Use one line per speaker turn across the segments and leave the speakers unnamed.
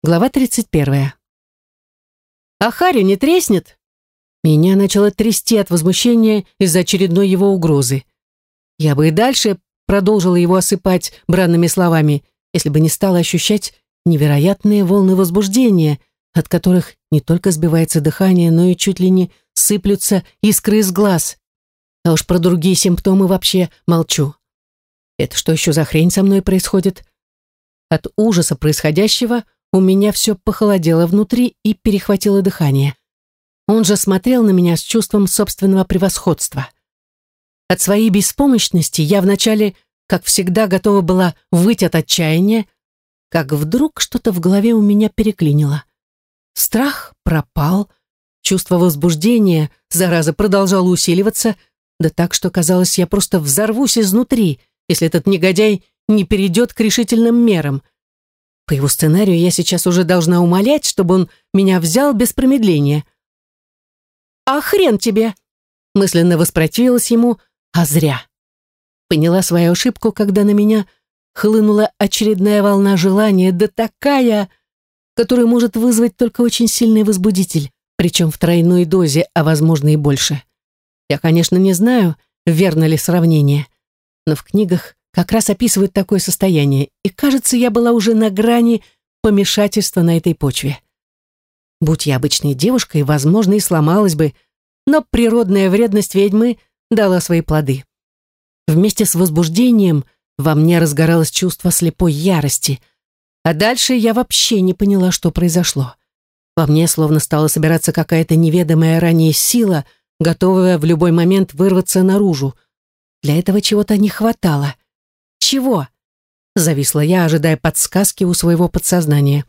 Глава 31. «А Харри не треснет?» Меня начало трясти от возмущения из-за очередной его угрозы. Я бы и дальше продолжила его осыпать бранными словами, если бы не стала ощущать невероятные волны возбуждения, от которых не только сбивается дыхание, но и чуть ли не сыплются искры из глаз. А уж про другие симптомы вообще молчу. Это что еще за хрень со мной происходит? От ужаса происходящего у меня все похолодело внутри и перехватило дыхание. Он же смотрел на меня с чувством собственного превосходства. От своей беспомощности я вначале, как всегда, готова была выйти от отчаяния, как вдруг что-то в голове у меня переклинило. Страх пропал, чувство возбуждения, зараза, продолжало усиливаться, да так, что казалось, я просто взорвусь изнутри, если этот негодяй не перейдет к решительным мерам. По его сценарию я сейчас уже должна умолять, чтобы он меня взял без промедления. «А хрен тебе!» мысленно воспротивилась ему, а зря. Поняла свою ошибку, когда на меня хлынула очередная волна желания, да такая, которую может вызвать только очень сильный возбудитель, причем в тройной дозе, а возможно и больше. Я, конечно, не знаю, верно ли сравнение, но в книгах как раз описывают такое состояние, и, кажется, я была уже на грани помешательства на этой почве. Будь я обычной девушкой, возможно, и сломалась бы, но природная вредность ведьмы дала свои плоды. Вместе с возбуждением во мне разгоралось чувство слепой ярости, а дальше я вообще не поняла, что произошло. Во мне словно стала собираться какая-то неведомая ранее сила, готовая в любой момент вырваться наружу. Для этого чего-то не хватало. Чего? Зависла я, ожидая подсказки у своего подсознания.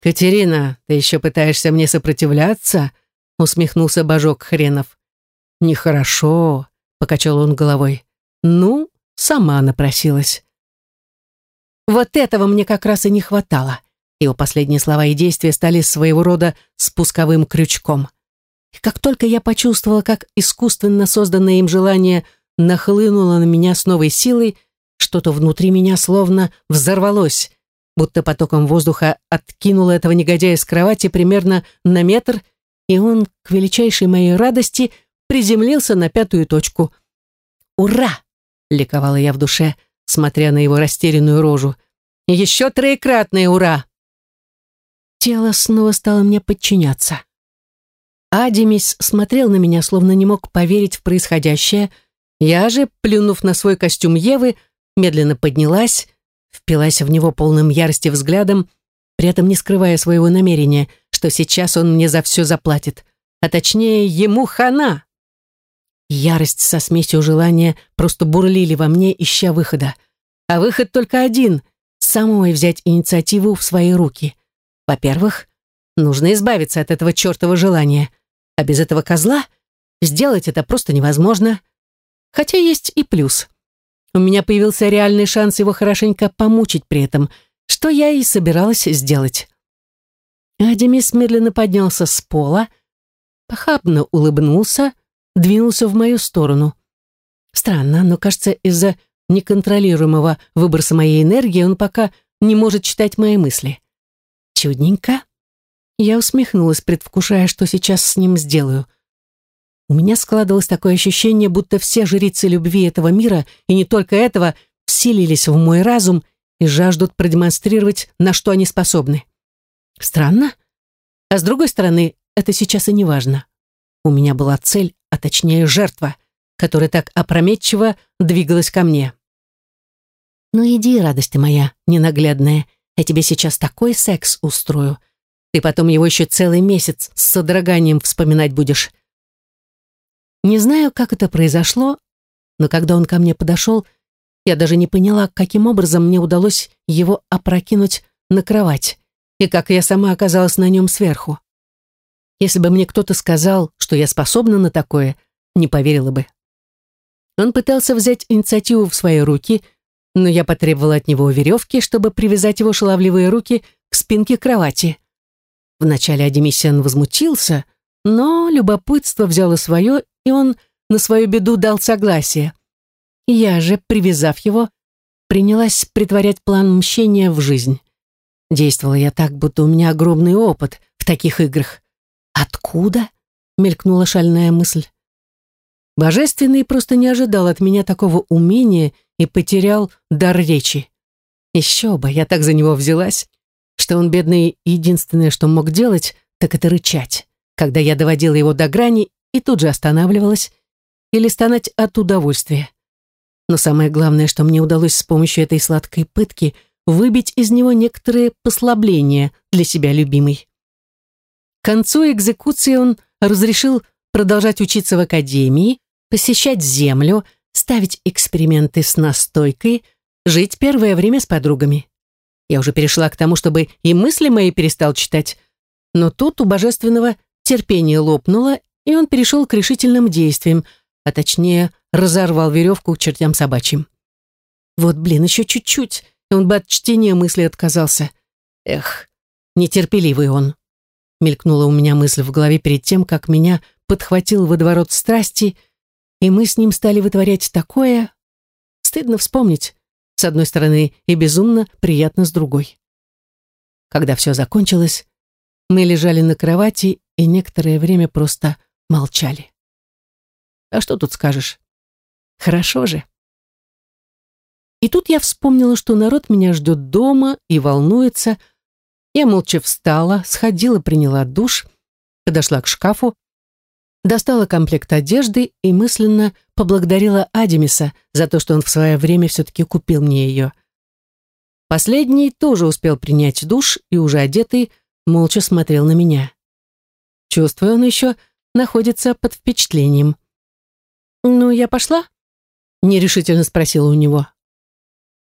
«Катерина, ты еще пытаешься мне сопротивляться?» усмехнулся божок хренов. «Нехорошо», — покачал он головой. «Ну, сама напросилась». Вот этого мне как раз и не хватало. Его последние слова и действия стали своего рода спусковым крючком. И как только я почувствовала, как искусственно созданное им желание нахлынуло на меня с новой силой, что-то внутри меня словно взорвалось, будто потоком воздуха откинуло этого негодяя с кровати примерно на метр, и он, к величайшей моей радости, приземлился на пятую точку. «Ура!» — ликовала я в душе, смотря на его растерянную рожу. «Еще троекратное ура!» Тело снова стало мне подчиняться. Адемис смотрел на меня, словно не мог поверить в происходящее. Я же, плюнув на свой костюм Евы, медленно поднялась, впилась в него полным ярости взглядом, при этом не скрывая своего намерения, что сейчас он мне за все заплатит, а точнее ему хана. Ярость со смесью желания просто бурлили во мне, ища выхода. А выход только один — самой взять инициативу в свои руки. Во-первых, нужно избавиться от этого чертова желания, а без этого козла сделать это просто невозможно. Хотя есть и плюс — у меня появился реальный шанс его хорошенько помучить при этом, что я и собиралась сделать. Адемис медленно поднялся с пола, похабно улыбнулся, двинулся в мою сторону. Странно, но, кажется, из-за неконтролируемого выброса моей энергии он пока не может читать мои мысли. Чудненько. Я усмехнулась, предвкушая, что сейчас с ним сделаю — у меня складывалось такое ощущение, будто все жрицы любви этого мира, и не только этого, вселились в мой разум и жаждут продемонстрировать, на что они способны. Странно. А с другой стороны, это сейчас и не важно. У меня была цель, а точнее жертва, которая так опрометчиво двигалась ко мне. «Ну иди, радость моя, ненаглядная, я тебе сейчас такой секс устрою. Ты потом его еще целый месяц с содроганием вспоминать будешь. Не знаю, как это произошло, но когда он ко мне подошел, я даже не поняла, каким образом мне удалось его опрокинуть на кровать и как я сама оказалась на нем сверху. Если бы мне кто-то сказал, что я способна на такое, не поверила бы. Он пытался взять инициативу в свои руки, но я потребовала от него веревки, чтобы привязать его шаловливые руки к спинке кровати. Вначале Адемисиан возмутился, но любопытство взяло свое, и он на свою беду дал согласие. Я же, привязав его, принялась притворять план мщения в жизнь. Действовала я так, будто у меня огромный опыт в таких играх. «Откуда?» — мелькнула шальная мысль. Божественный просто не ожидал от меня такого умения и потерял дар речи. Еще бы, я так за него взялась, что он, бедный, единственное, что мог делать, так это рычать, когда я доводила его до грани и тут же останавливалась, или стонать от удовольствия. Но самое главное, что мне удалось с помощью этой сладкой пытки выбить из него некоторые послабления для себя любимой. К концу экзекуции он разрешил продолжать учиться в академии, посещать землю, ставить эксперименты с настойкой, жить первое время с подругами. Я уже перешла к тому, чтобы и мысли мои перестал читать, но тут у божественного терпение лопнуло, и он перешел к решительным действиям, а точнее разорвал веревку к чертям собачьим. Вот, блин, еще чуть-чуть, и он бы от чтения мысли отказался. Эх, нетерпеливый он. Мелькнула у меня мысль в голове перед тем, как меня подхватил водоворот страсти, и мы с ним стали вытворять такое... Стыдно вспомнить, с одной стороны, и безумно приятно с другой. Когда все закончилось, мы лежали на кровати и некоторое время просто молчали. А что тут скажешь? Хорошо же. И тут я вспомнила, что народ меня ждет дома и волнуется. Я молча встала, сходила, приняла душ, подошла к шкафу, достала комплект одежды и мысленно поблагодарила Адемиса за то, что он в свое время все-таки купил мне ее. Последний тоже успел принять душ и уже одетый молча смотрел на меня. Чувствую, он еще находится под впечатлением. «Ну, я пошла?» — нерешительно спросила у него.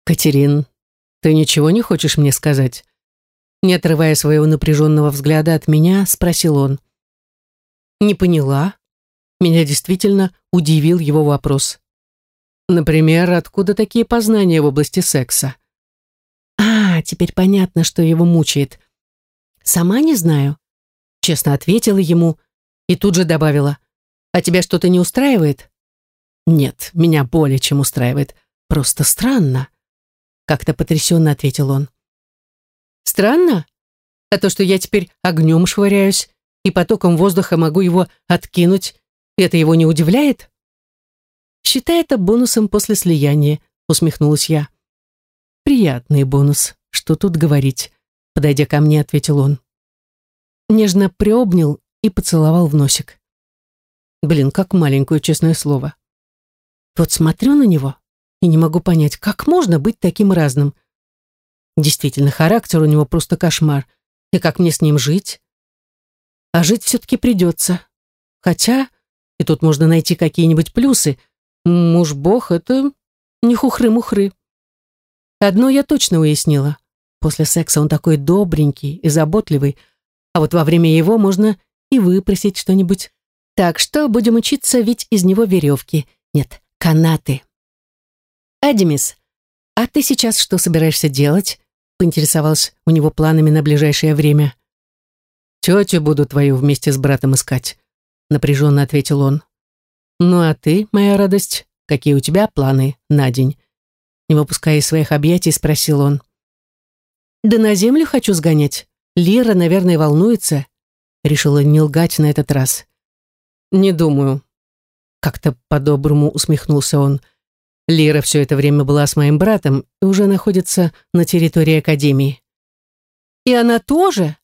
«Катерин, ты ничего не хочешь мне сказать?» Не отрывая своего напряженного взгляда от меня, спросил он. «Не поняла». Меня действительно удивил его вопрос. «Например, откуда такие познания в области секса?» «А, теперь понятно, что его мучает. Сама не знаю». Честно ответила ему и тут же добавила. «А тебя что-то не устраивает?» «Нет, меня более чем устраивает. Просто странно», — как-то потрясенно ответил он. «Странно? А то, что я теперь огнем швыряюсь и потоком воздуха могу его откинуть, это его не удивляет?» «Считай это бонусом после слияния», — усмехнулась я. «Приятный бонус, что тут говорить», — подойдя ко мне, ответил он. Нежно приобнял и поцеловал в носик. Блин, как маленькое честное слово. Вот смотрю на него и не могу понять, как можно быть таким разным. Действительно, характер у него просто кошмар. И как мне с ним жить? А жить все-таки придется. Хотя, и тут можно найти какие-нибудь плюсы. Муж-бог — это не хухры-мухры. Одно я точно уяснила. После секса он такой добренький и заботливый, а вот во время его можно и выпросить что-нибудь. Так что будем учиться ведь из него веревки. Нет, канаты. Адемис, а ты сейчас что собираешься делать? Поинтересовалась у него планами на ближайшее время. Тетю буду твою вместе с братом искать, напряженно ответил он. Ну а ты, моя радость, какие у тебя планы на день? Не выпуская из своих объятий, спросил он. Да на землю хочу сгонять. Лира, наверное, волнуется. Решила не лгать на этот раз. Не думаю, как-то по-доброму усмехнулся он. Лира все это время была с моим братом и уже находится на территории Академии. «И она тоже?»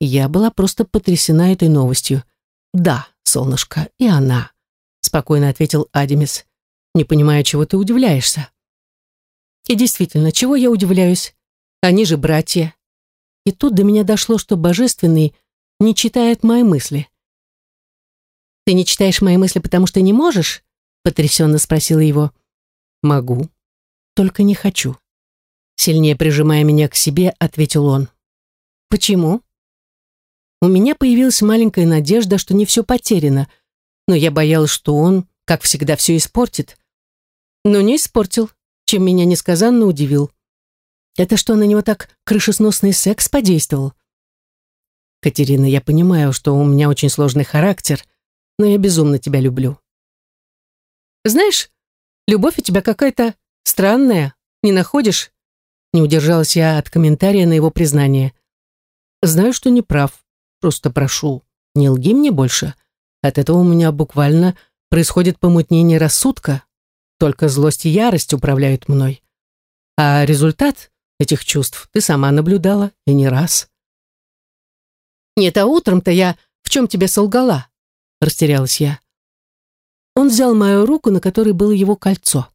Я была просто потрясена этой новостью. «Да, солнышко, и она», — спокойно ответил Адемис, не понимая, чего ты удивляешься. И действительно, чего я удивляюсь? Они же братья. И тут до меня дошло, что Божественный не читает мои мысли. «Ты не читаешь мои мысли, потому что не можешь?» потрясенно спросила его. «Могу, только не хочу». Сильнее прижимая меня к себе, ответил он. «Почему?» У меня появилась маленькая надежда, что не все потеряно, но я боялась, что он, как всегда, все испортит. Но не испортил, чем меня несказанно удивил. Это что, на него так крышесносный секс подействовал? Катерина, я понимаю, что у меня очень сложный характер, но я безумно тебя люблю. Знаешь, любовь у тебя какая-то странная, не находишь? Не удержалась я от комментария на его признание. Знаю, что не прав. Просто прошу, не лги мне больше. От этого у меня буквально происходит помутнение рассудка. Только злость и ярость управляют мной. А результат этих чувств ты сама наблюдала, и не раз. «Нет, а утром-то я в чем тебе солгала?» Растерялась я. Он взял мою руку, на которой было его кольцо.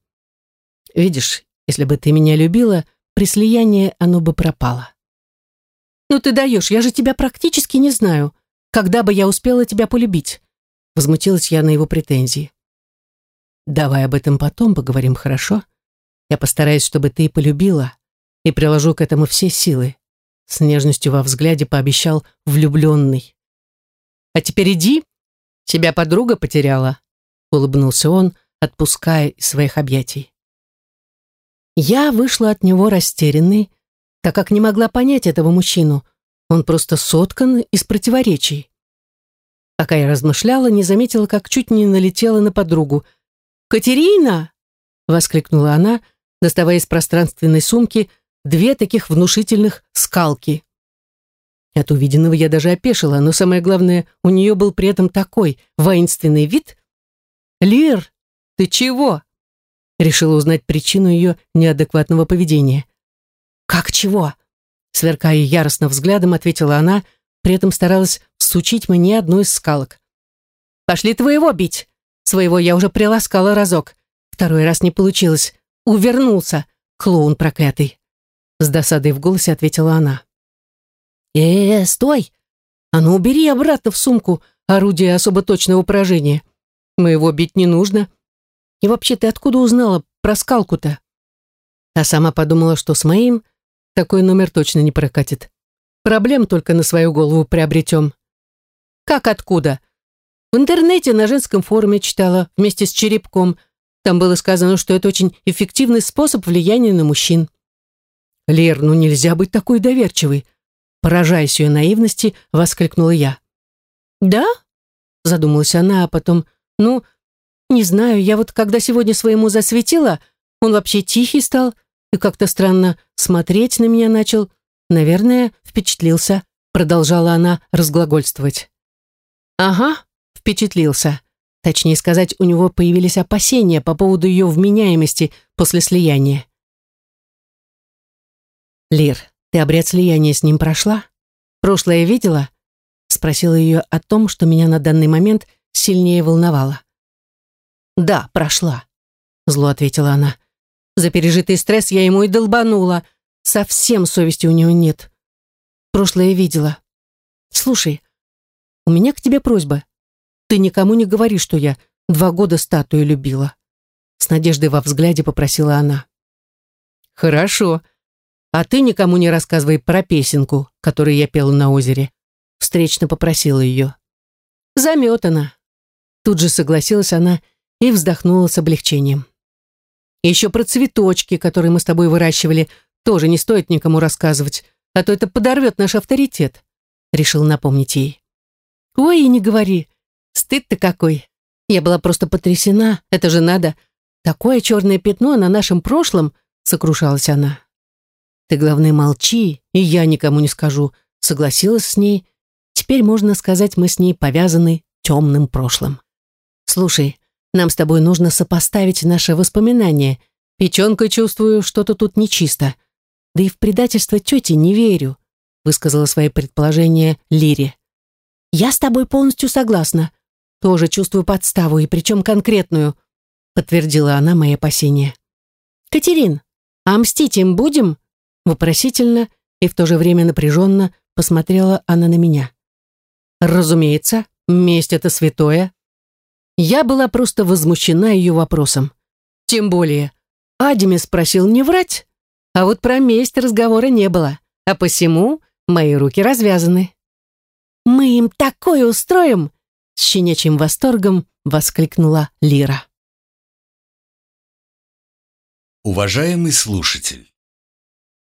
«Видишь, если бы ты меня любила, при слиянии оно бы пропало». «Ну ты даешь, я же тебя практически не знаю. Когда бы я успела тебя полюбить?» Возмутилась я на его претензии. «Давай об этом потом поговорим, хорошо? Я постараюсь, чтобы ты полюбила, и приложу к этому все силы», с нежностью во взгляде пообещал влюбленный. «А теперь иди, тебя подруга потеряла», улыбнулся он, отпуская из своих объятий. Я вышла от него растерянной, так как не могла понять этого мужчину. Он просто соткан из противоречий. Пока я размышляла, не заметила, как чуть не налетела на подругу. «Катерина!» — воскликнула она, доставая из пространственной сумки две таких внушительных скалки. От увиденного я даже опешила, но самое главное, у нее был при этом такой воинственный вид. «Лир, ты чего?» Решила узнать причину ее неадекватного поведения. «Как чего?» Сверкая яростно взглядом, ответила она, при этом старалась всучить мне одну из скалок. «Пошли твоего бить! Своего я уже приласкала разок. Второй раз не получилось. Увернулся, клоун проклятый!» С досадой в голосе ответила она. «Э, -э стой! А ну убери обратно в сумку орудие особо точного поражения. Моего бить не нужно. И вообще, ты откуда узнала про скалку-то? А сама подумала, что с моим такой номер точно не прокатит. Проблем только на свою голову приобретем. Как откуда? В интернете на женском форуме читала вместе с черепком. Там было сказано, что это очень эффективный способ влияния на мужчин. Лер, ну нельзя быть такой доверчивой. Поражаясь ее наивности, воскликнула я. «Да?» — задумалась она, а потом ну, не знаю, я вот когда сегодня своему засветила, он вообще тихий стал и как-то странно смотреть на меня начал. Наверное, впечатлился, продолжала она разглагольствовать. Ага, впечатлился. Точнее сказать, у него появились опасения по поводу ее вменяемости после слияния. «Лир, ты обряд слияния с ним прошла? Прошлое видела?» Спросила ее о том, что меня на данный момент сильнее волновало. «Да, прошла», — зло ответила она. «За пережитый стресс я ему и долбанула. Совсем совести у него нет. Прошлое видела. Слушай, у меня к тебе просьба. Ты никому не говори, что я два года статую любила». С надеждой во взгляде попросила она. «Хорошо. А ты никому не рассказывай про песенку, которую я пела на озере». Встречно попросила ее. «Заметана. Тут же согласилась она и вздохнула с облегчением. еще про цветочки, которые мы с тобой выращивали, тоже не стоит никому рассказывать, а то это подорвет наш авторитет», — решил напомнить ей. «Ой, и не говори, стыд-то какой. Я была просто потрясена, это же надо. Такое черное пятно на нашем прошлом», — сокрушалась она. «Ты, главное, молчи, и я никому не скажу», — согласилась с ней. «Теперь, можно сказать, мы с ней повязаны темным прошлым». «Слушай, нам с тобой нужно сопоставить наши воспоминания. Печенкой чувствую, что-то тут нечисто. Да и в предательство тети не верю», высказала свои предположения Лире. «Я с тобой полностью согласна. Тоже чувствую подставу, и причем конкретную», подтвердила она мои опасения. «Катерин, а мстить им будем?» Вопросительно и в то же время напряженно посмотрела она на меня. «Разумеется, месть — это святое», я была просто возмущена ее вопросом. Тем более, Адиме спросил не врать, а вот про месть разговора не было, а посему мои руки развязаны. «Мы им такое устроим!» С щенячьим восторгом воскликнула Лира.
Уважаемый слушатель,